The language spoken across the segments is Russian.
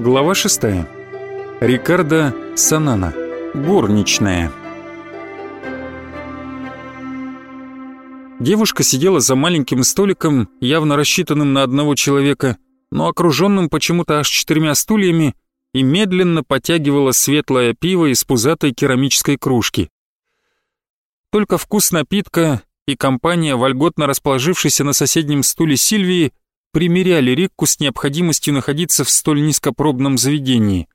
Глава 6. Рикардо Санана. Горничная. Девушка сидела за маленьким столиком, явно рассчитанным на одного человека, но окруженным почему-то аж четырьмя стульями, и медленно потягивала светлое пиво из пузатой керамической кружки. Только вкус напитка и компания, вольготно расположившейся на соседнем стуле Сильвии, примеряли Рикку с необходимостью находиться в столь низкопробном заведении.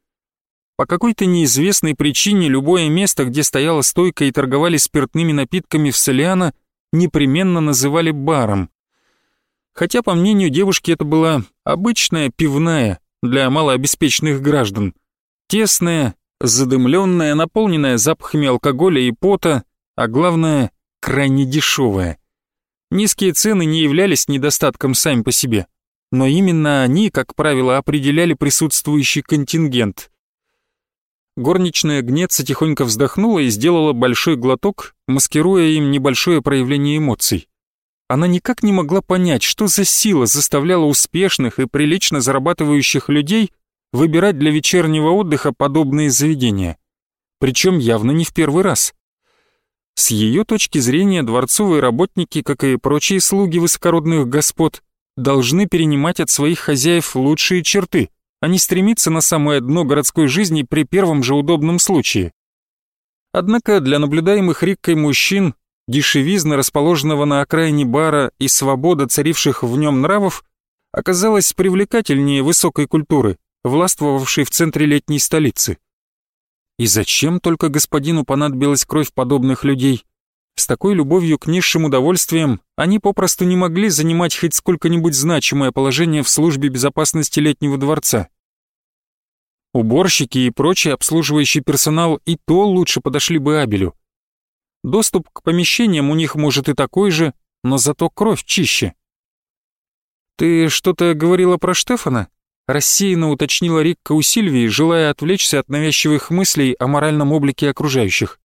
По какой-то неизвестной причине любое место, где стояла стойка и торговали спиртными напитками в Солиано, непременно называли баром. Хотя, по мнению девушки, это была обычная пивная для малообеспеченных граждан. Тесная, задымленная, наполненная запахами алкоголя и пота, а главное, крайне дешевая. Низкие цены не являлись недостатком сами по себе, но именно они, как правило, определяли присутствующий контингент. Горничная гнеца тихонько вздохнула и сделала большой глоток, маскируя им небольшое проявление эмоций. Она никак не могла понять, что за сила заставляла успешных и прилично зарабатывающих людей выбирать для вечернего отдыха подобные заведения. Причем явно не в первый раз. С ее точки зрения дворцовые работники, как и прочие слуги высокородных господ, должны перенимать от своих хозяев лучшие черты, а не стремиться на самое дно городской жизни при первом же удобном случае. Однако для наблюдаемых Риккой мужчин дешевизна, расположенного на окраине бара и свобода царивших в нем нравов, оказалась привлекательнее высокой культуры, властвовавшей в центре летней столицы. И зачем только господину понадобилась кровь подобных людей? С такой любовью к низшим удовольствиям они попросту не могли занимать хоть сколько-нибудь значимое положение в службе безопасности летнего дворца. Уборщики и прочий обслуживающий персонал и то лучше подошли бы Абелю. Доступ к помещениям у них может и такой же, но зато кровь чище. «Ты что-то говорила про Штефана?» рассеянно уточнила Рикка у Сильвии, желая отвлечься от навязчивых мыслей о моральном облике окружающих.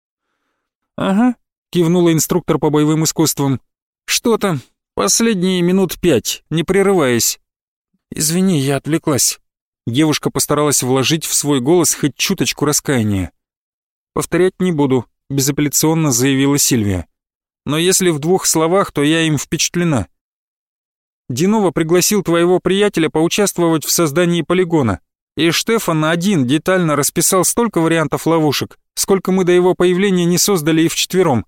«Ага», — кивнула инструктор по боевым искусствам. «Что-то. Последние минут пять, не прерываясь». «Извини, я отвлеклась». Девушка постаралась вложить в свой голос хоть чуточку раскаяния. «Повторять не буду», — безапелляционно заявила Сильвия. «Но если в двух словах, то я им впечатлена. Динова пригласил твоего приятеля поучаствовать в создании полигона. И Штефан один детально расписал столько вариантов ловушек, сколько мы до его появления не создали и вчетвером.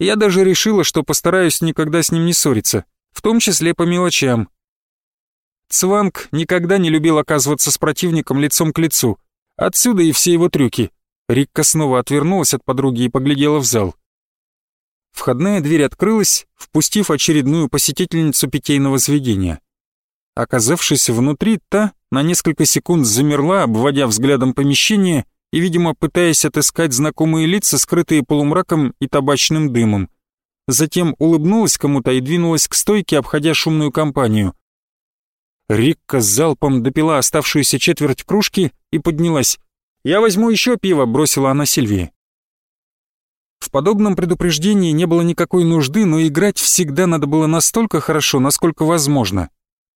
Я даже решила, что постараюсь никогда с ним не ссориться, в том числе по мелочам. Цванг никогда не любил оказываться с противником лицом к лицу. Отсюда и все его трюки. Рикка снова отвернулась от подруги и поглядела в зал. Входная дверь открылась, впустив очередную посетительницу питейного заведения. Оказавшись внутри, та на несколько секунд замерла, обводя взглядом помещение и, видимо, пытаясь отыскать знакомые лица, скрытые полумраком и табачным дымом. Затем улыбнулась кому-то и двинулась к стойке, обходя шумную компанию. Рикка с залпом допила оставшуюся четверть кружки и поднялась. «Я возьму еще пиво», — бросила она Сильвии. В подобном предупреждении не было никакой нужды, но играть всегда надо было настолько хорошо, насколько возможно.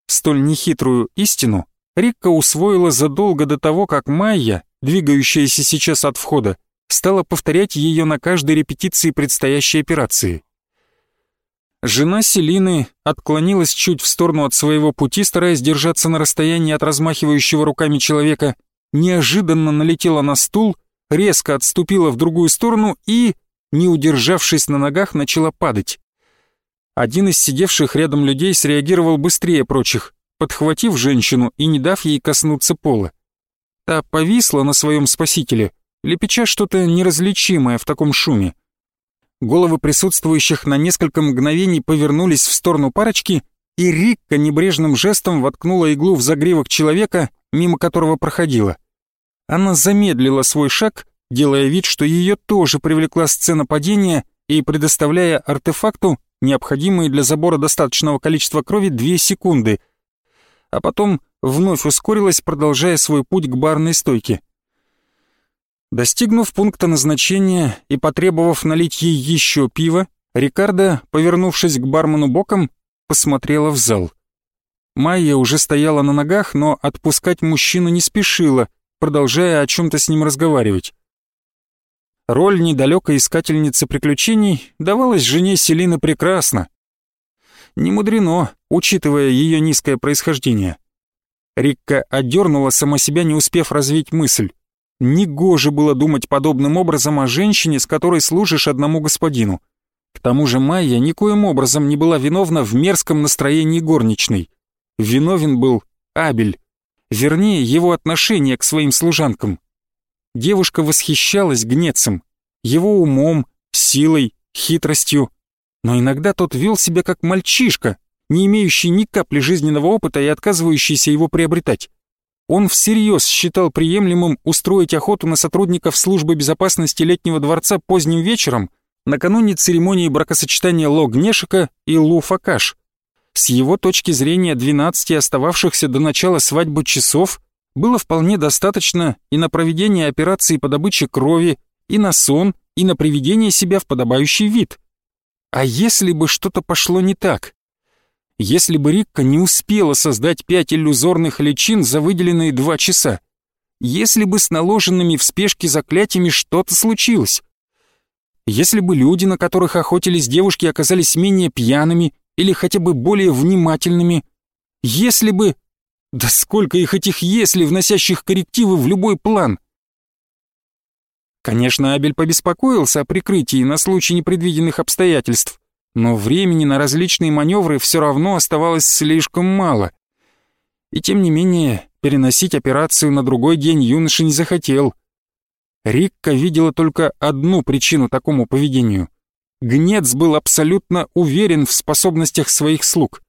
Столь нехитрую истину Рикка усвоила задолго до того, как Майя, двигающаяся сейчас от входа, стала повторять ее на каждой репетиции предстоящей операции. Жена Селины отклонилась чуть в сторону от своего пути, стараясь держаться на расстоянии от размахивающего руками человека, неожиданно налетела на стул, резко отступила в другую сторону и не удержавшись на ногах, начала падать. Один из сидевших рядом людей среагировал быстрее прочих, подхватив женщину и не дав ей коснуться пола. Та повисла на своем спасителе, лепеча что-то неразличимое в таком шуме. Головы присутствующих на несколько мгновений повернулись в сторону парочки, и Рикка небрежным жестом воткнула иглу в загривок человека, мимо которого проходила. Она замедлила свой шаг делая вид, что ее тоже привлекла сцена падения и предоставляя артефакту необходимые для забора достаточного количества крови две секунды, а потом вновь ускорилась, продолжая свой путь к барной стойке. Достигнув пункта назначения и потребовав налить ей еще пиво, Рикардо, повернувшись к бармену боком, посмотрела в зал. Майя уже стояла на ногах, но отпускать мужчину не спешила, продолжая о чем-то с ним разговаривать. Роль недалекой искательницы приключений давалась жене Селины прекрасно. Не мудрено, учитывая ее низкое происхождение. Рикка одернула сама себя, не успев развить мысль. Негоже было думать подобным образом о женщине, с которой служишь одному господину. К тому же Майя никоим образом не была виновна в мерзком настроении горничной. Виновен был Абель, вернее, его отношение к своим служанкам. Девушка восхищалась Гнецем, его умом, силой, хитростью, но иногда тот вел себя как мальчишка, не имеющий ни капли жизненного опыта и отказывающийся его приобретать. Он всерьез считал приемлемым устроить охоту на сотрудников службы безопасности летнего дворца поздним вечером накануне церемонии бракосочетания Ло Гнешика и Лу Факаш. С его точки зрения 12 остававшихся до начала свадьбы часов было вполне достаточно и на проведение операции по добыче крови, и на сон, и на приведение себя в подобающий вид. А если бы что-то пошло не так? Если бы Рикка не успела создать пять иллюзорных личин за выделенные два часа? Если бы с наложенными в спешке заклятиями что-то случилось? Если бы люди, на которых охотились девушки, оказались менее пьяными или хотя бы более внимательными? Если бы... Да сколько их этих «если», вносящих коррективы в любой план? Конечно, Абель побеспокоился о прикрытии на случай непредвиденных обстоятельств, но времени на различные маневры все равно оставалось слишком мало. И тем не менее, переносить операцию на другой день юноша не захотел — Рикка видела только одну причину такому поведению. Гнец был абсолютно уверен в способностях своих слуг.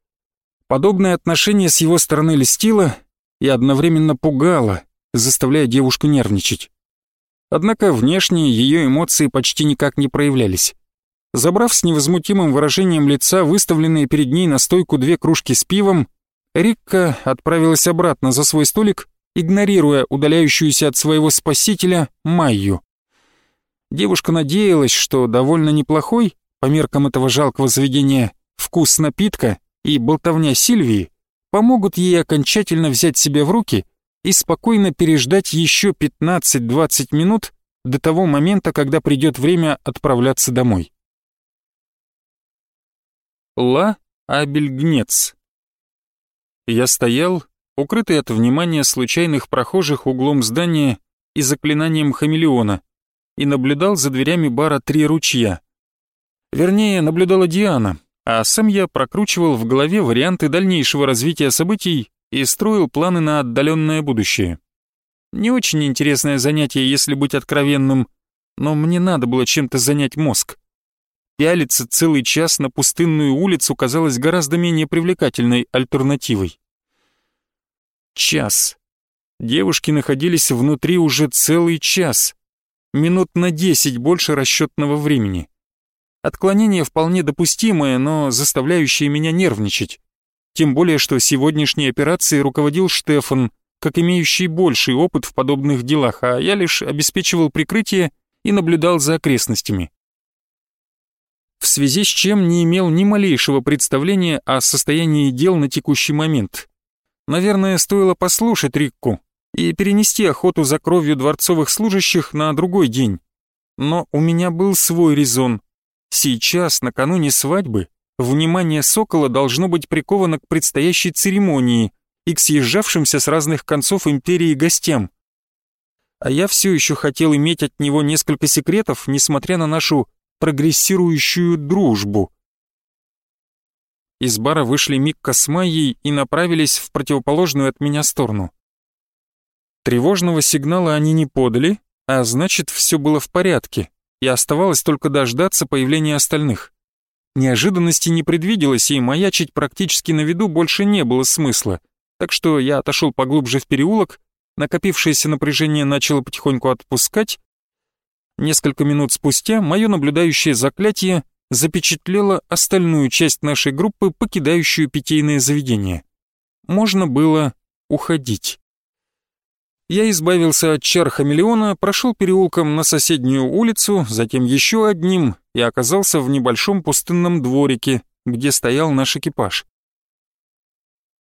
Подобное отношение с его стороны льстило и одновременно пугало, заставляя девушку нервничать. Однако внешние ее эмоции почти никак не проявлялись. Забрав с невозмутимым выражением лица выставленные перед ней на стойку две кружки с пивом, Рикка отправилась обратно за свой столик игнорируя удаляющуюся от своего спасителя Майю. Девушка надеялась, что довольно неплохой, по меркам этого жалкого заведения, вкус напитка и болтовня Сильвии помогут ей окончательно взять себя в руки и спокойно переждать еще 15-20 минут до того момента, когда придет время отправляться домой. Ла Абельгнец Я стоял укрытый от внимания случайных прохожих углом здания и заклинанием хамелеона, и наблюдал за дверями бара «Три ручья». Вернее, наблюдала Диана, а сам я прокручивал в голове варианты дальнейшего развития событий и строил планы на отдаленное будущее. Не очень интересное занятие, если быть откровенным, но мне надо было чем-то занять мозг. Пялиться целый час на пустынную улицу казалось гораздо менее привлекательной альтернативой. Час. Девушки находились внутри уже целый час. Минут на десять больше расчетного времени. Отклонение вполне допустимое, но заставляющее меня нервничать. Тем более, что сегодняшней операцией руководил Штефан, как имеющий больший опыт в подобных делах, а я лишь обеспечивал прикрытие и наблюдал за окрестностями. В связи с чем не имел ни малейшего представления о состоянии дел на текущий момент. Наверное, стоило послушать Рикку и перенести охоту за кровью дворцовых служащих на другой день. Но у меня был свой резон. Сейчас, накануне свадьбы, внимание Сокола должно быть приковано к предстоящей церемонии и к съезжавшимся с разных концов империи гостям. А я все еще хотел иметь от него несколько секретов, несмотря на нашу прогрессирующую дружбу. Из бара вышли Микка с Майей и направились в противоположную от меня сторону. Тревожного сигнала они не подали, а значит, все было в порядке, и оставалось только дождаться появления остальных. Неожиданности не предвиделось, и маячить практически на виду больше не было смысла, так что я отошел поглубже в переулок, накопившееся напряжение начало потихоньку отпускать. Несколько минут спустя мое наблюдающее заклятие запечатлела остальную часть нашей группы, покидающую питейное заведение. Можно было уходить. Я избавился от чар хамелеона, прошел переулком на соседнюю улицу, затем еще одним и оказался в небольшом пустынном дворике, где стоял наш экипаж.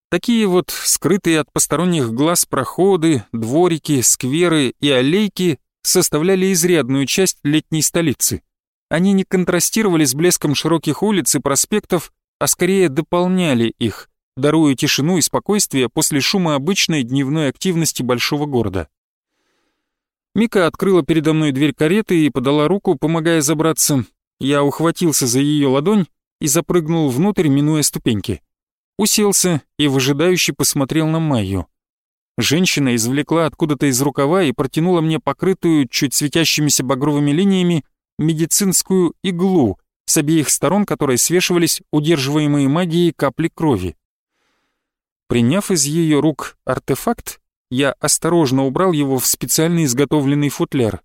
Такие вот скрытые от посторонних глаз проходы, дворики, скверы и аллейки составляли изрядную часть летней столицы. Они не контрастировали с блеском широких улиц и проспектов, а скорее дополняли их, даруя тишину и спокойствие после шума обычной дневной активности большого города. Мика открыла передо мной дверь кареты и подала руку, помогая забраться. Я ухватился за ее ладонь и запрыгнул внутрь, минуя ступеньки. Уселся и выжидающе посмотрел на Майю. Женщина извлекла откуда-то из рукава и протянула мне покрытую, чуть светящимися багровыми линиями, медицинскую иглу, с обеих сторон которой свешивались удерживаемые магией капли крови. Приняв из ее рук артефакт, я осторожно убрал его в специально изготовленный футляр.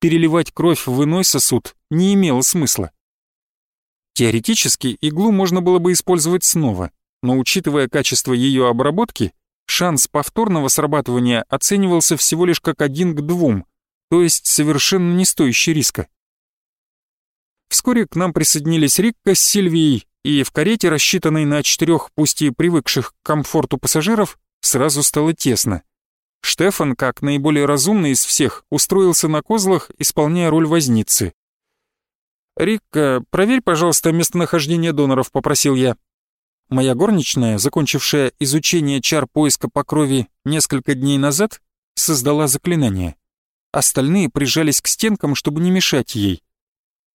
Переливать кровь в иной сосуд не имело смысла. Теоретически иглу можно было бы использовать снова, но учитывая качество ее обработки, шанс повторного срабатывания оценивался всего лишь как один к двум, то есть совершенно не стоящий риска. Вскоре к нам присоединились Рикка с Сильвией, и в карете, рассчитанной на четырех, пусть и привыкших к комфорту пассажиров, сразу стало тесно. Штефан, как наиболее разумный из всех, устроился на козлах, исполняя роль возницы. «Рикка, проверь, пожалуйста, местонахождение доноров», — попросил я. Моя горничная, закончившая изучение чар поиска по крови несколько дней назад, создала заклинание. Остальные прижались к стенкам, чтобы не мешать ей.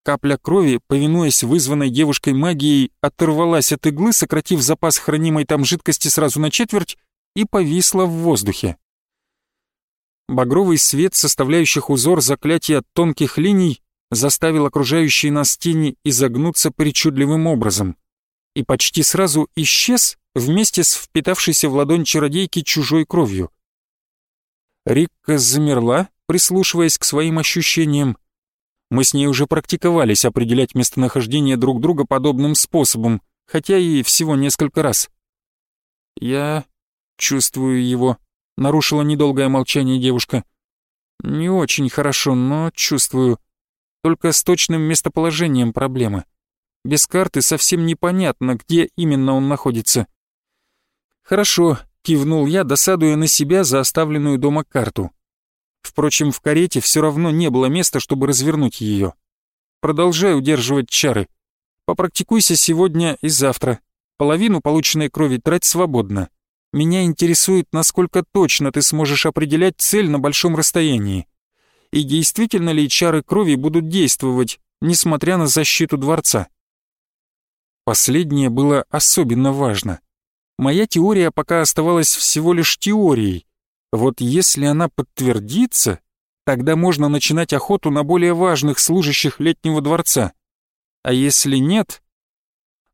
Капля крови, повинуясь вызванной девушкой магией, оторвалась от иглы, сократив запас хранимой там жидкости сразу на четверть, и повисла в воздухе. Багровый свет, составляющих узор заклятия тонких линий, заставил окружающие нас тени изогнуться причудливым образом и почти сразу исчез вместе с впитавшейся в ладонь чародейки чужой кровью. Рикка замерла, прислушиваясь к своим ощущениям. Мы с ней уже практиковались определять местонахождение друг друга подобным способом, хотя и всего несколько раз. «Я чувствую его», — нарушила недолгое молчание девушка. «Не очень хорошо, но чувствую. Только с точным местоположением проблемы. Без карты совсем непонятно, где именно он находится». «Хорошо», — кивнул я, досадуя на себя за оставленную дома карту. Впрочем, в карете все равно не было места, чтобы развернуть ее. Продолжай удерживать чары. Попрактикуйся сегодня и завтра. Половину полученной крови трать свободно. Меня интересует, насколько точно ты сможешь определять цель на большом расстоянии. И действительно ли чары крови будут действовать, несмотря на защиту дворца? Последнее было особенно важно. Моя теория пока оставалась всего лишь теорией. Вот если она подтвердится, тогда можно начинать охоту на более важных служащих летнего дворца. А если нет...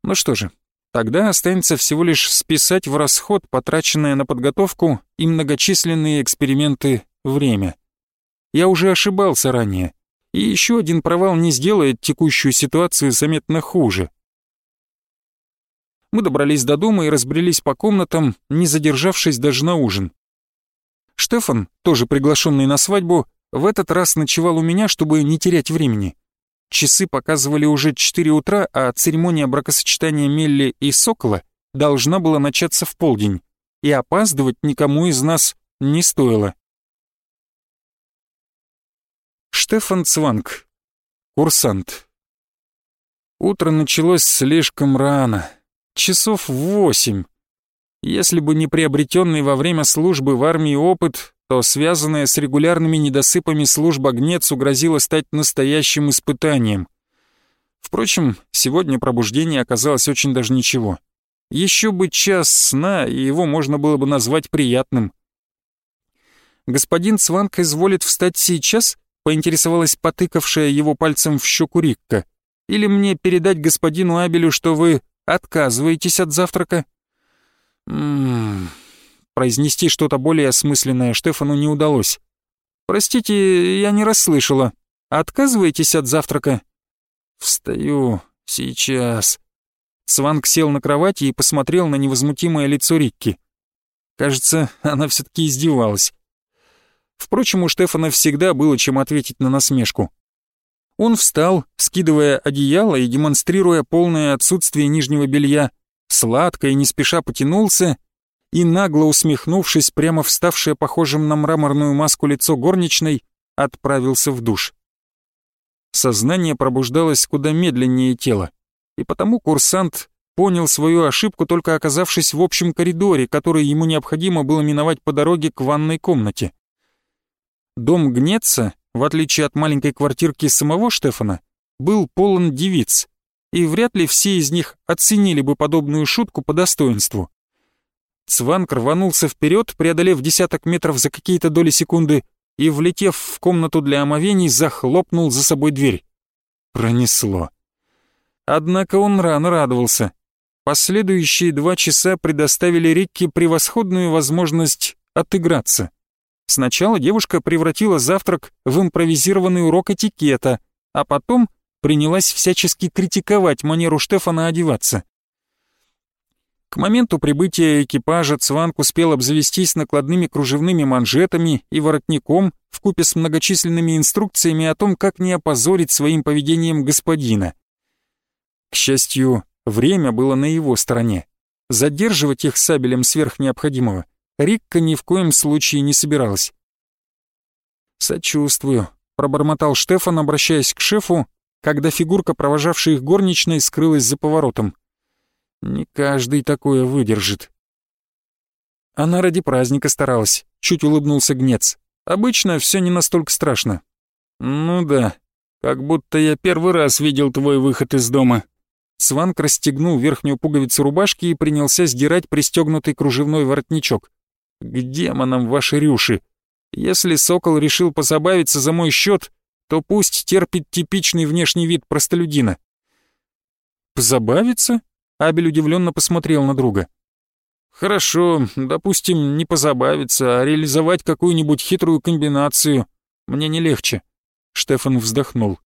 Ну что же, тогда останется всего лишь списать в расход потраченное на подготовку и многочисленные эксперименты время. Я уже ошибался ранее, и еще один провал не сделает текущую ситуацию заметно хуже. Мы добрались до дома и разбрелись по комнатам, не задержавшись даже на ужин. Штефан, тоже приглашенный на свадьбу, в этот раз ночевал у меня, чтобы не терять времени. Часы показывали уже 4 утра, а церемония бракосочетания Мелли и Сокола должна была начаться в полдень, и опаздывать никому из нас не стоило. Штефан Цванг, курсант. Утро началось слишком рано часов восемь. Если бы не приобретенный во время службы в армии опыт, то связанная с регулярными недосыпами служба гнец угрозила стать настоящим испытанием. Впрочем, сегодня пробуждение оказалось очень даже ничего. Еще бы час сна, и его можно было бы назвать приятным. «Господин Цванг изволит встать сейчас?» — поинтересовалась потыкавшая его пальцем в щеку Рикка. «Или мне передать господину Абелю, что вы Отказываетесь от завтрака?» «Ммм...» Произнести что-то более осмысленное Штефану не удалось. «Простите, я не расслышала. Отказываетесь от завтрака?» «Встаю. Сейчас». Сванг сел на кровати и посмотрел на невозмутимое лицо Рикки. Кажется, она все-таки издевалась. Впрочем, у Штефана всегда было чем ответить на насмешку. Он встал, скидывая одеяло и демонстрируя полное отсутствие нижнего белья, сладко и не спеша потянулся и, нагло усмехнувшись, прямо вставшее похожим на мраморную маску лицо горничной, отправился в душ. Сознание пробуждалось куда медленнее тела, и потому курсант понял свою ошибку, только оказавшись в общем коридоре, который ему необходимо было миновать по дороге к ванной комнате. Дом Гнеца, в отличие от маленькой квартирки самого Штефана, был полон девиц, и вряд ли все из них оценили бы подобную шутку по достоинству. Цванг рванулся вперед, преодолев десяток метров за какие-то доли секунды, и, влетев в комнату для омовений, захлопнул за собой дверь. Пронесло. Однако он рано радовался. Последующие два часа предоставили Рикке превосходную возможность отыграться. Сначала девушка превратила завтрак в импровизированный урок этикета, а потом принялась всячески критиковать манеру Штефана одеваться. К моменту прибытия экипажа Цванг успел обзавестись накладными кружевными манжетами и воротником вкупе с многочисленными инструкциями о том, как не опозорить своим поведением господина. К счастью, время было на его стороне. Задерживать их сабелем сверх необходимого Рикка ни в коем случае не собиралась. «Сочувствую», — пробормотал Штефан, обращаясь к шефу, когда фигурка, провожавшая их горничной, скрылась за поворотом. Не каждый такое выдержит. Она ради праздника старалась, чуть улыбнулся Гнец. Обычно все не настолько страшно. Ну да, как будто я первый раз видел твой выход из дома. Сванк расстегнул верхнюю пуговицу рубашки и принялся сдирать пристегнутый кружевной воротничок. К демонам ваши рюши. Если сокол решил позабавиться за мой счет, то пусть терпит типичный внешний вид простолюдина. Позабавиться? Абель удивленно посмотрел на друга. «Хорошо, допустим, не позабавиться, а реализовать какую-нибудь хитрую комбинацию. Мне не легче». Штефан вздохнул.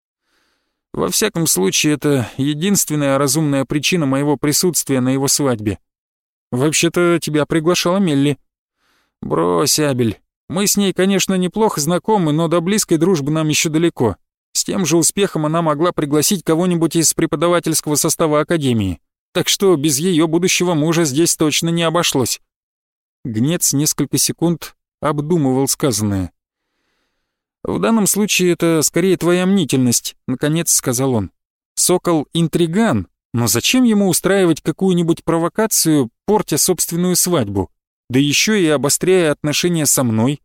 «Во всяком случае, это единственная разумная причина моего присутствия на его свадьбе. Вообще-то тебя приглашала Мелли». «Брось, Абель, мы с ней, конечно, неплохо знакомы, но до близкой дружбы нам еще далеко. С тем же успехом она могла пригласить кого-нибудь из преподавательского состава Академии так что без ее будущего мужа здесь точно не обошлось. Гнец несколько секунд обдумывал сказанное. «В данном случае это скорее твоя мнительность», — наконец сказал он. «Сокол — интриган, но зачем ему устраивать какую-нибудь провокацию, портя собственную свадьбу, да еще и обостряя отношения со мной?»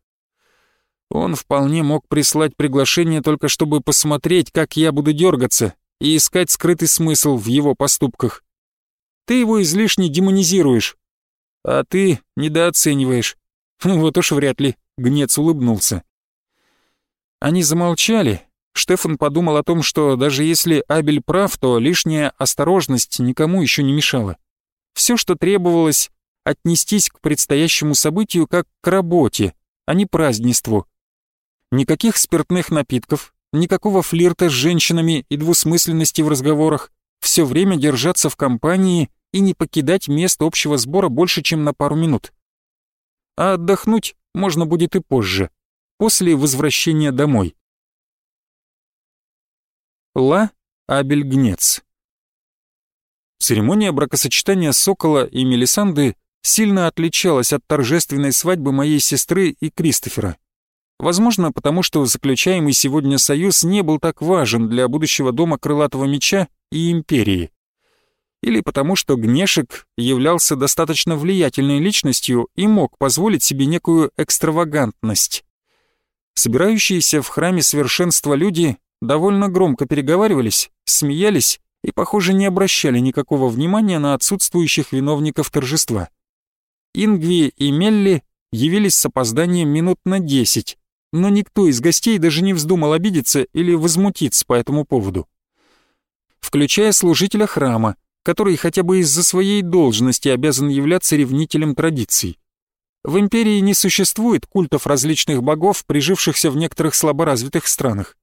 Он вполне мог прислать приглашение только чтобы посмотреть, как я буду дергаться, и искать скрытый смысл в его поступках. Ты его излишне демонизируешь, а ты недооцениваешь. Вот уж вряд ли, Гнец улыбнулся. Они замолчали. Штефан подумал о том, что даже если Абель прав, то лишняя осторожность никому еще не мешала. Все, что требовалось, отнестись к предстоящему событию как к работе, а не празднеству. Никаких спиртных напитков, никакого флирта с женщинами и двусмысленности в разговорах, все время держаться в компании и не покидать место общего сбора больше, чем на пару минут. А отдохнуть можно будет и позже, после возвращения домой. Ла Абельгнец Церемония бракосочетания Сокола и Мелисанды сильно отличалась от торжественной свадьбы моей сестры и Кристофера. Возможно, потому что заключаемый сегодня союз не был так важен для будущего дома Крылатого Меча и Империи или потому что Гнешек являлся достаточно влиятельной личностью и мог позволить себе некую экстравагантность. Собирающиеся в храме совершенства люди довольно громко переговаривались, смеялись и, похоже, не обращали никакого внимания на отсутствующих виновников торжества. Ингви и Мелли явились с опозданием минут на десять, но никто из гостей даже не вздумал обидеться или возмутиться по этому поводу. Включая служителя храма, который хотя бы из-за своей должности обязан являться ревнителем традиций. В империи не существует культов различных богов, прижившихся в некоторых слаборазвитых странах.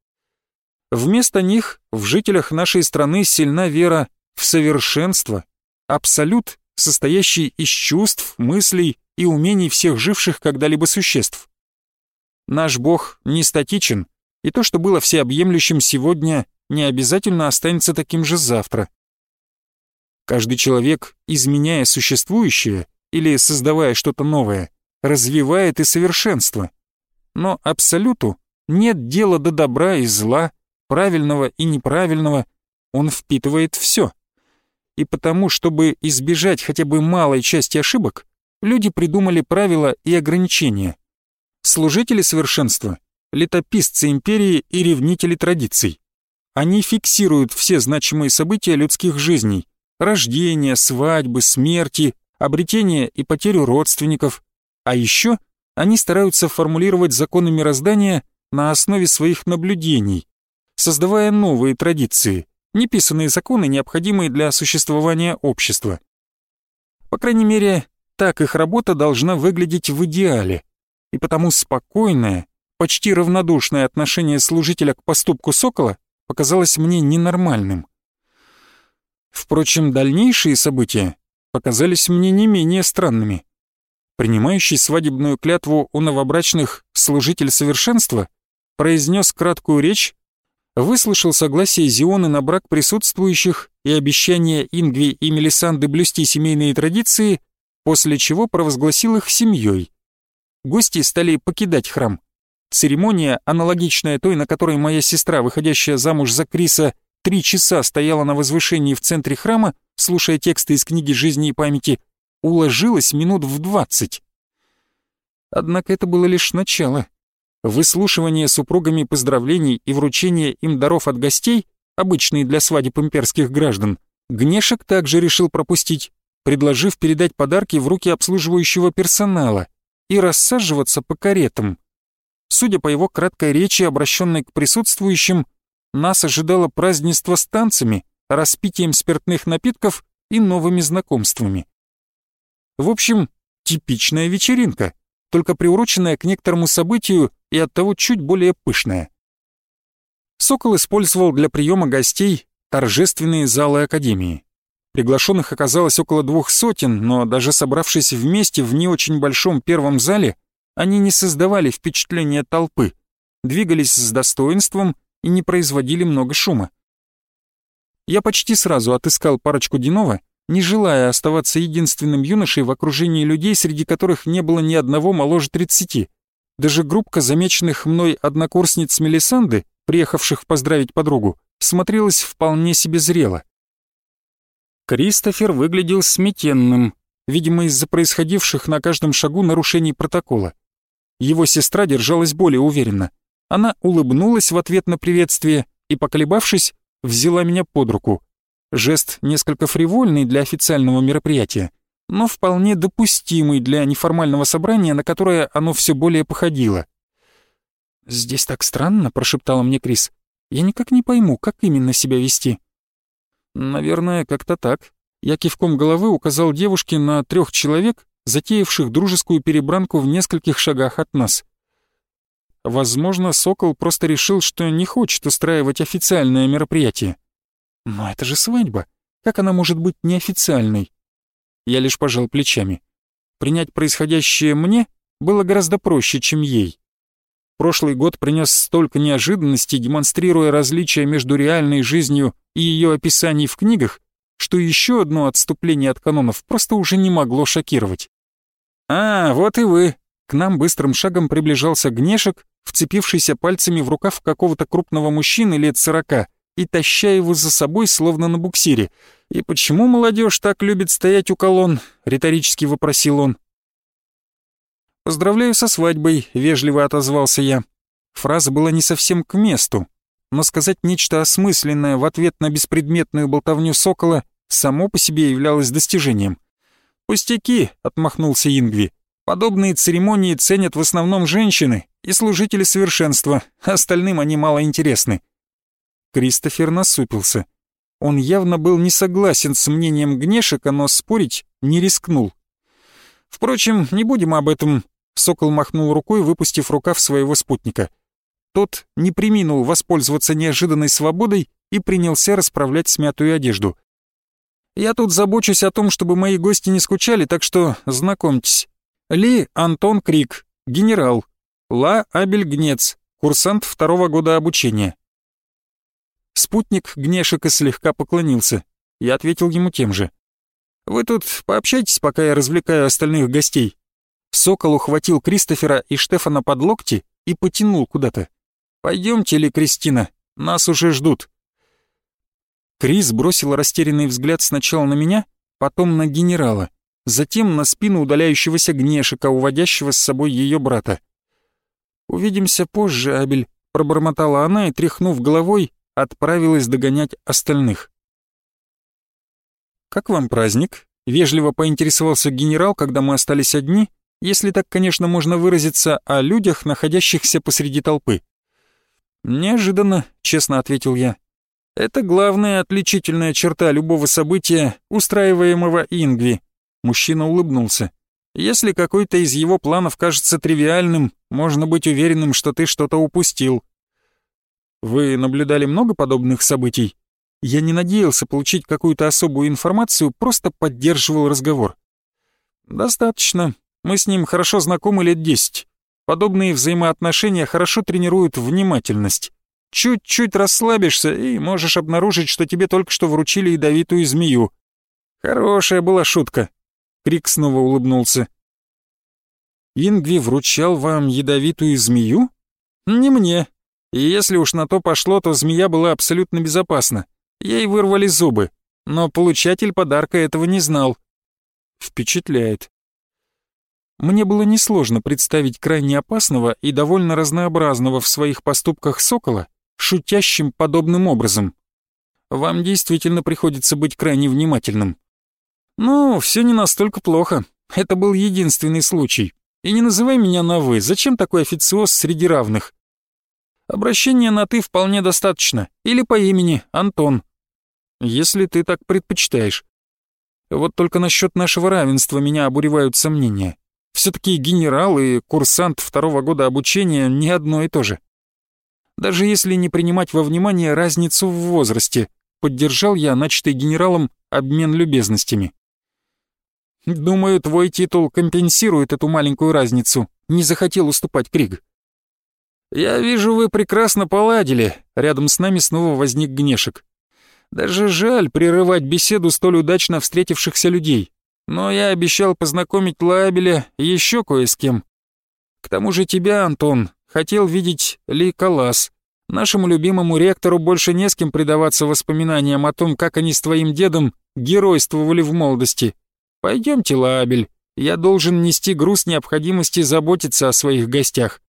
Вместо них в жителях нашей страны сильна вера в совершенство, абсолют, состоящий из чувств, мыслей и умений всех живших когда-либо существ. Наш бог не статичен, и то, что было всеобъемлющим сегодня, не обязательно останется таким же завтра. Каждый человек, изменяя существующее, или создавая что-то новое, развивает и совершенство. Но Абсолюту нет дела до добра и зла, правильного и неправильного, он впитывает все. И потому, чтобы избежать хотя бы малой части ошибок, люди придумали правила и ограничения. Служители совершенства, летописцы империи и ревнители традиций. Они фиксируют все значимые события людских жизней, рождения, свадьбы, смерти, обретение и потерю родственников, а еще они стараются формулировать законы мироздания на основе своих наблюдений, создавая новые традиции, неписанные законы, необходимые для существования общества. По крайней мере, так их работа должна выглядеть в идеале, и потому спокойное, почти равнодушное отношение служителя к поступку сокола показалось мне ненормальным. Впрочем, дальнейшие события показались мне не менее странными. Принимающий свадебную клятву у новобрачных служитель совершенства произнес краткую речь, выслушал согласие Зионы на брак присутствующих и обещание Ингви и Мелисанды блюсти семейные традиции, после чего провозгласил их семьей. Гости стали покидать храм. Церемония, аналогичная той, на которой моя сестра, выходящая замуж за Криса, три часа стояла на возвышении в центре храма, слушая тексты из книги жизни и памяти, уложилась минут в двадцать. Однако это было лишь начало. Выслушивание супругами поздравлений и вручение им даров от гостей, обычные для свадеб имперских граждан, Гнешек также решил пропустить, предложив передать подарки в руки обслуживающего персонала и рассаживаться по каретам. Судя по его краткой речи, обращенной к присутствующим, нас ожидало празднество с танцами, распитием спиртных напитков и новыми знакомствами. В общем, типичная вечеринка, только приуроченная к некоторому событию и оттого чуть более пышная. Сокол использовал для приема гостей торжественные залы Академии. Приглашенных оказалось около двух сотен, но даже собравшись вместе в не очень большом первом зале, они не создавали впечатления толпы, двигались с достоинством и не производили много шума. Я почти сразу отыскал парочку Динова, не желая оставаться единственным юношей в окружении людей, среди которых не было ни одного моложе тридцати. Даже группка замеченных мной однокурсниц Мелисанды, приехавших поздравить подругу, смотрелась вполне себе зрело. Кристофер выглядел сметенным, видимо, из-за происходивших на каждом шагу нарушений протокола. Его сестра держалась более уверенно. Она улыбнулась в ответ на приветствие и, поколебавшись, взяла меня под руку. Жест несколько фривольный для официального мероприятия но вполне допустимый для неформального собрания, на которое оно все более походило. «Здесь так странно», — прошептала мне Крис. «Я никак не пойму, как именно себя вести». «Наверное, как-то так». Я кивком головы указал девушке на трех человек, затеявших дружескую перебранку в нескольких шагах от нас. Возможно, Сокол просто решил, что не хочет устраивать официальное мероприятие. Но это же свадьба. Как она может быть неофициальной? Я лишь пожал плечами. Принять происходящее мне было гораздо проще, чем ей. Прошлый год принес столько неожиданностей, демонстрируя различия между реальной жизнью и ее описаний в книгах, что еще одно отступление от канонов просто уже не могло шокировать. «А, вот и вы!» К нам быстрым шагом приближался Гнешек, вцепившийся пальцами в рукав какого-то крупного мужчины лет сорока и таща его за собой, словно на буксире — «И почему молодежь так любит стоять у колонн?» — риторически вопросил он. «Поздравляю со свадьбой», — вежливо отозвался я. Фраза была не совсем к месту, но сказать нечто осмысленное в ответ на беспредметную болтовню сокола само по себе являлось достижением. «Пустяки», — отмахнулся Ингви. «Подобные церемонии ценят в основном женщины и служители совершенства, остальным они мало интересны». Кристофер насупился. Он явно был не согласен с мнением Гнешика, но спорить не рискнул. Впрочем, не будем об этом. Сокол махнул рукой, выпустив рукав своего спутника. Тот не приминул воспользоваться неожиданной свободой и принялся расправлять смятую одежду. «Я тут забочусь о том, чтобы мои гости не скучали, так что знакомьтесь. Ли Антон Крик, генерал. Ла Абель Гнец, курсант второго года обучения. Спутник Гнешика слегка поклонился. Я ответил ему тем же. Вы тут пообщайтесь, пока я развлекаю остальных гостей». Сокол ухватил Кристофера и Штефана под локти и потянул куда-то. «Пойдемте ли, Кристина, нас уже ждут». Крис бросил растерянный взгляд сначала на меня, потом на генерала, затем на спину удаляющегося гнешика, уводящего с собой ее брата. «Увидимся позже, Абель», — пробормотала она и, тряхнув головой, отправилась догонять остальных. «Как вам праздник?» — вежливо поинтересовался генерал, когда мы остались одни, если так, конечно, можно выразиться о людях, находящихся посреди толпы. «Неожиданно», — честно ответил я. «Это главная отличительная черта любого события, устраиваемого Ингви». Мужчина улыбнулся. «Если какой-то из его планов кажется тривиальным, можно быть уверенным, что ты что-то упустил». «Вы наблюдали много подобных событий?» Я не надеялся получить какую-то особую информацию, просто поддерживал разговор. «Достаточно. Мы с ним хорошо знакомы лет десять. Подобные взаимоотношения хорошо тренируют внимательность. Чуть-чуть расслабишься и можешь обнаружить, что тебе только что вручили ядовитую змею. Хорошая была шутка». Крик снова улыбнулся. «Ингви вручал вам ядовитую змею?» «Не мне. И если уж на то пошло, то змея была абсолютно безопасна. Ей вырвали зубы, но получатель подарка этого не знал. Впечатляет. Мне было несложно представить крайне опасного и довольно разнообразного в своих поступках сокола, шутящим подобным образом. Вам действительно приходится быть крайне внимательным. Ну, все не настолько плохо. Это был единственный случай. И не называй меня на «вы». Зачем такой официоз среди равных? Обращение на «ты» вполне достаточно. Или по имени Антон если ты так предпочитаешь. Вот только насчет нашего равенства меня обуревают сомнения. Все-таки генерал и курсант второго года обучения не одно и то же. Даже если не принимать во внимание разницу в возрасте, поддержал я начатый генералом обмен любезностями. Думаю, твой титул компенсирует эту маленькую разницу. Не захотел уступать Криг. Я вижу, вы прекрасно поладили. Рядом с нами снова возник Гнешек. Даже жаль прерывать беседу столь удачно встретившихся людей. Но я обещал познакомить Лабеля еще кое с кем. К тому же тебя, Антон, хотел видеть Ли Калас. Нашему любимому ректору больше не с кем предаваться воспоминаниям о том, как они с твоим дедом геройствовали в молодости. Пойдемте, Лабель, я должен нести груз необходимости заботиться о своих гостях.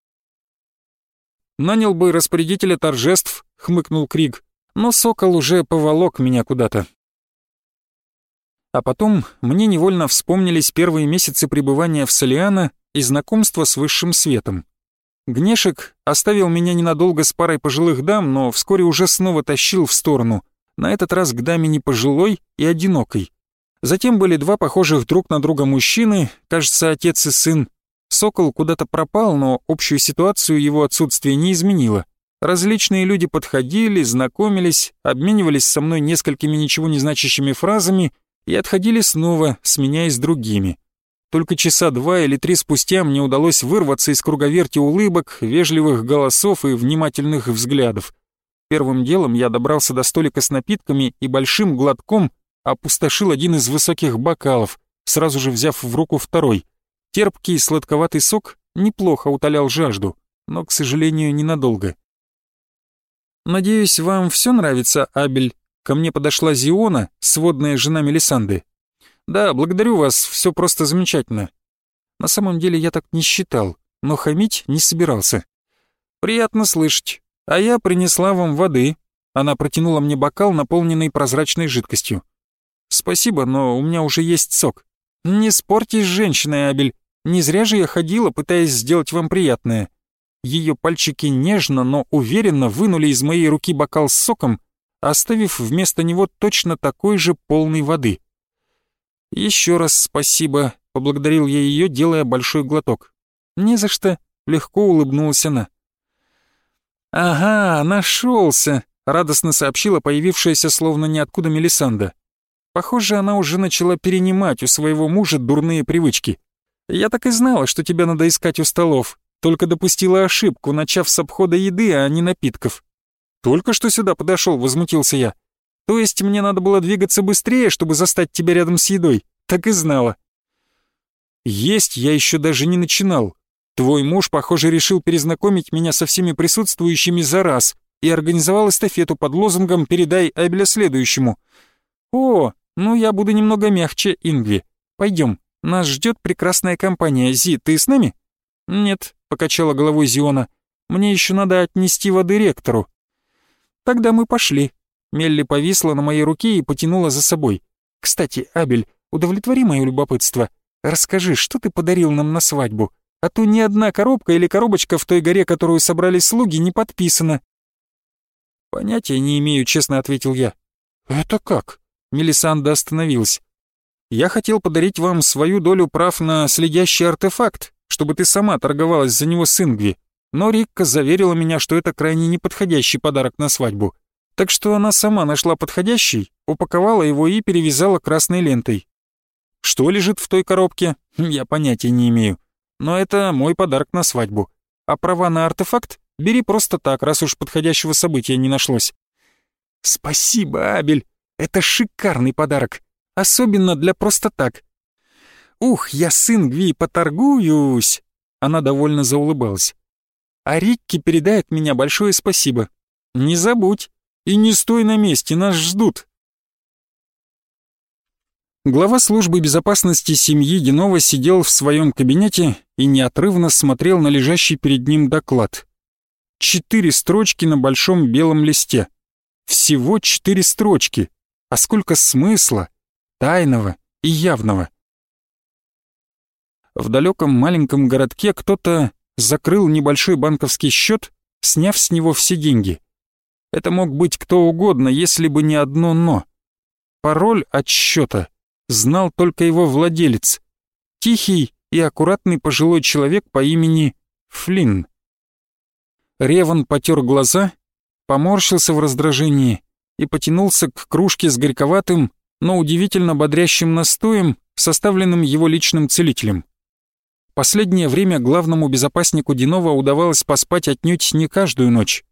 «Нанял бы распорядителя торжеств», — хмыкнул Криг но сокол уже поволок меня куда-то. А потом мне невольно вспомнились первые месяцы пребывания в Солиана и знакомства с высшим светом. Гнешек оставил меня ненадолго с парой пожилых дам, но вскоре уже снова тащил в сторону, на этот раз к даме не пожилой и одинокой. Затем были два похожих друг на друга мужчины, кажется, отец и сын. Сокол куда-то пропал, но общую ситуацию его отсутствие не изменило. Различные люди подходили, знакомились, обменивались со мной несколькими ничего не значащими фразами и отходили снова, сменяясь другими. Только часа два или три спустя мне удалось вырваться из круговерти улыбок, вежливых голосов и внимательных взглядов. Первым делом я добрался до столика с напитками и большим глотком опустошил один из высоких бокалов, сразу же взяв в руку второй. Терпкий сладковатый сок неплохо утолял жажду, но, к сожалению, ненадолго. «Надеюсь, вам все нравится, Абель?» Ко мне подошла Зиона, сводная жена Мелисанды. «Да, благодарю вас, все просто замечательно». На самом деле я так не считал, но хамить не собирался. «Приятно слышать. А я принесла вам воды». Она протянула мне бокал, наполненный прозрачной жидкостью. «Спасибо, но у меня уже есть сок». «Не спорьтесь с женщиной, Абель. Не зря же я ходила, пытаясь сделать вам приятное. Ее пальчики нежно, но уверенно вынули из моей руки бокал с соком, оставив вместо него точно такой же полный воды. «Еще раз спасибо», — поблагодарил я ее, делая большой глоток. «Не за что», — легко улыбнулась она. «Ага, нашелся», — радостно сообщила появившаяся словно ниоткуда Мелисанда. Похоже, она уже начала перенимать у своего мужа дурные привычки. «Я так и знала, что тебя надо искать у столов только допустила ошибку, начав с обхода еды, а не напитков. «Только что сюда подошел», — возмутился я. То есть мне надо было двигаться быстрее, чтобы застать тебя рядом с едой? Так и знала. Есть я еще даже не начинал. Твой муж, похоже, решил перезнакомить меня со всеми присутствующими за раз и организовал эстафету под лозунгом «Передай Эбеля следующему». О, ну я буду немного мягче, Ингви. Пойдем, нас ждет прекрасная компания. Зи, ты с нами? Нет, покачала головой Зиона. Мне еще надо отнести воды ректору. Тогда мы пошли. Мелли повисла на моей руке и потянула за собой. Кстати, Абель, удовлетвори мое любопытство. Расскажи, что ты подарил нам на свадьбу? А то ни одна коробка или коробочка в той горе, которую собрали слуги, не подписана. Понятия не имею, честно ответил я. Это как? Мелисанда остановилась. Я хотел подарить вам свою долю прав на следящий артефакт, чтобы ты сама торговалась за него с Ингви но Рикка заверила меня, что это крайне неподходящий подарок на свадьбу. Так что она сама нашла подходящий, упаковала его и перевязала красной лентой. Что лежит в той коробке, я понятия не имею. Но это мой подарок на свадьбу. А права на артефакт бери просто так, раз уж подходящего события не нашлось. Спасибо, Абель. Это шикарный подарок. Особенно для просто так. Ух, я сын Гви поторгуюсь. Она довольно заулыбалась. А Рикки передает меня большое спасибо. Не забудь. И не стой на месте, нас ждут. Глава службы безопасности семьи Генова сидел в своем кабинете и неотрывно смотрел на лежащий перед ним доклад. Четыре строчки на большом белом листе. Всего четыре строчки. А сколько смысла, тайного и явного. В далеком маленьком городке кто-то закрыл небольшой банковский счет, сняв с него все деньги. Это мог быть кто угодно, если бы не одно «но». Пароль от счета знал только его владелец, тихий и аккуратный пожилой человек по имени Флинн. Реван потер глаза, поморщился в раздражении и потянулся к кружке с горьковатым, но удивительно бодрящим настоем, составленным его личным целителем. Последнее время главному безопаснику Динова удавалось поспать отнюдь не каждую ночь.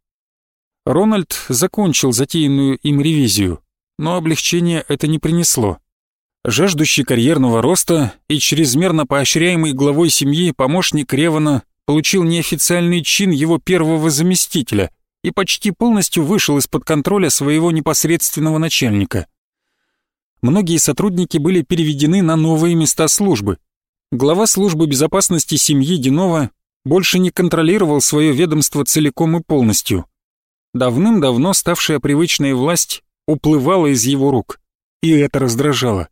Рональд закончил затеянную им ревизию, но облегчения это не принесло. Жаждущий карьерного роста и чрезмерно поощряемый главой семьи помощник Ревана получил неофициальный чин его первого заместителя и почти полностью вышел из-под контроля своего непосредственного начальника. Многие сотрудники были переведены на новые места службы, глава службы безопасности семьи Динова больше не контролировал свое ведомство целиком и полностью. Давным-давно ставшая привычная власть уплывала из его рук, и это раздражало.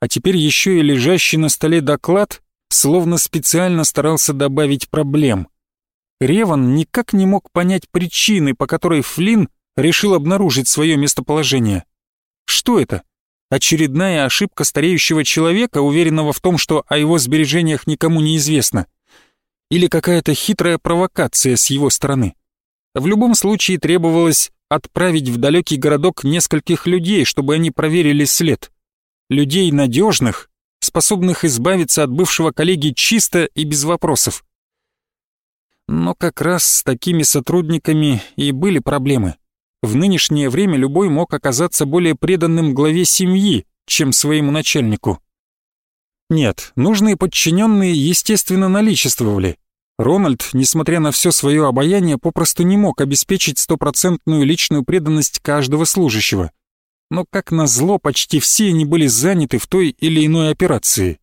А теперь еще и лежащий на столе доклад словно специально старался добавить проблем. Реван никак не мог понять причины, по которой Флинн решил обнаружить свое местоположение. Что это? Очередная ошибка стареющего человека, уверенного в том, что о его сбережениях никому не известно. Или какая-то хитрая провокация с его стороны. В любом случае требовалось отправить в далекий городок нескольких людей, чтобы они проверили след. Людей надежных, способных избавиться от бывшего коллеги чисто и без вопросов. Но как раз с такими сотрудниками и были проблемы. В нынешнее время любой мог оказаться более преданным главе семьи, чем своему начальнику. Нет, нужные подчиненные, естественно, наличествовали. Рональд, несмотря на все свое обаяние, попросту не мог обеспечить стопроцентную личную преданность каждого служащего. Но, как назло, почти все они были заняты в той или иной операции.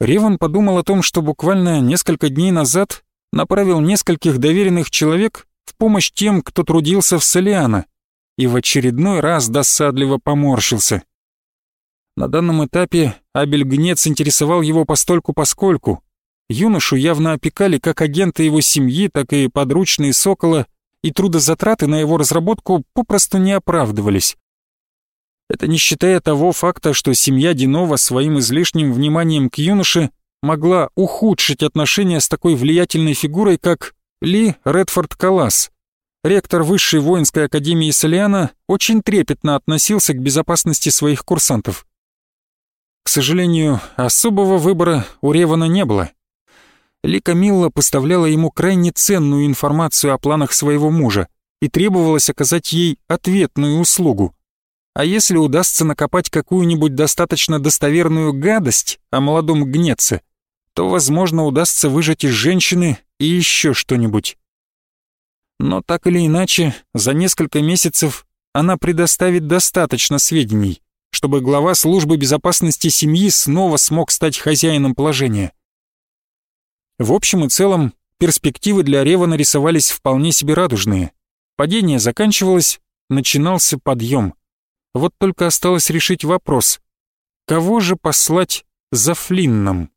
Реван подумал о том, что буквально несколько дней назад направил нескольких доверенных человек в помощь тем, кто трудился в Солиана, и в очередной раз досадливо поморщился. На данном этапе Абель Гнец интересовал его постольку-поскольку. Юношу явно опекали как агенты его семьи, так и подручные Сокола, и трудозатраты на его разработку попросту не оправдывались. Это не считая того факта, что семья Динова своим излишним вниманием к юноше могла ухудшить отношения с такой влиятельной фигурой, как ли Редфорд Калас, ректор Высшей воинской академии Солиана, очень трепетно относился к безопасности своих курсантов. К сожалению, особого выбора у Ревана не было. Ли Камилла поставляла ему крайне ценную информацию о планах своего мужа, и требовалось оказать ей ответную услугу. А если удастся накопать какую-нибудь достаточно достоверную гадость о молодом гнеце, то, возможно, удастся выжать из женщины и еще что-нибудь. Но так или иначе, за несколько месяцев она предоставит достаточно сведений, чтобы глава службы безопасности семьи снова смог стать хозяином положения. В общем и целом, перспективы для Рева нарисовались вполне себе радужные. Падение заканчивалось, начинался подъем. Вот только осталось решить вопрос, кого же послать за Флинном?